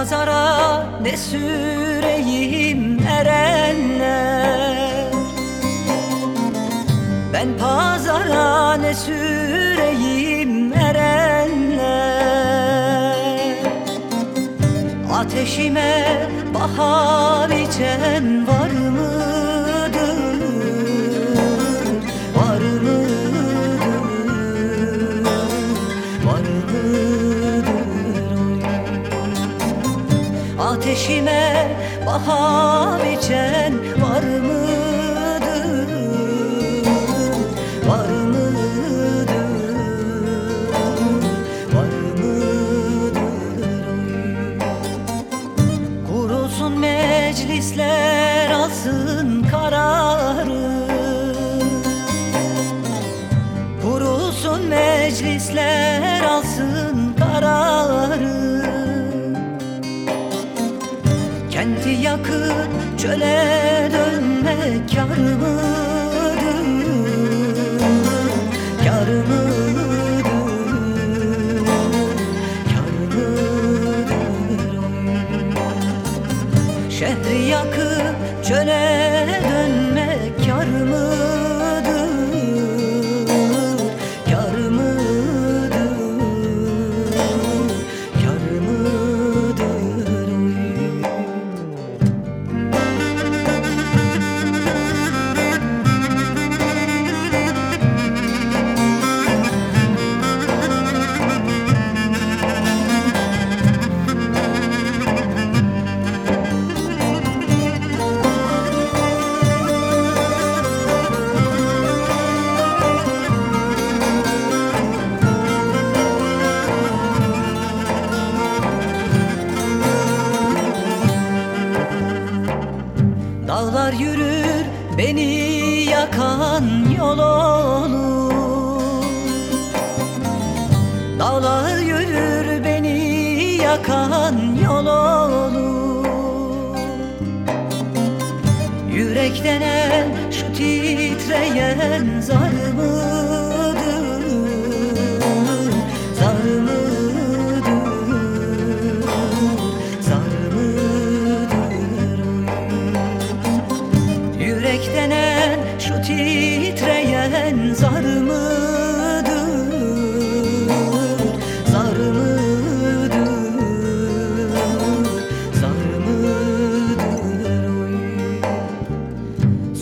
Ben pazara ne süreyim erenler Ben pazara ne süreyim erenler Ateşime bahar içen var mıdır? Ateşime bahar içen var mıdır? Çöle dönmek kar mıdır? Kar mıdır? Kar mıdır? Şehri yakıp çöle dönmek kar mıdır? Dağlar yürür beni yakan yol olur. Dağlar yürür beni yakan yol olur. Yürek denen şu titreyen zar Yürek denen şu titreyen zar mıdır? Zar mıdır? Zar mıdır?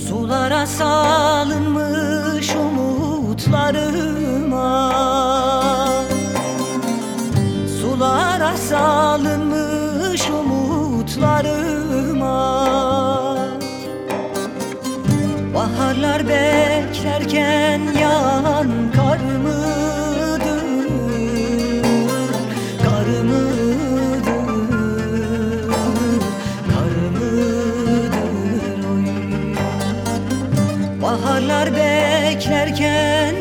Sulara salınmış umutlarıma Sulara salınmış umutlarıma Baharlar beklerken yağan kar mıdır? Kar mıdır? Kar mıdır? Oy. Baharlar beklerken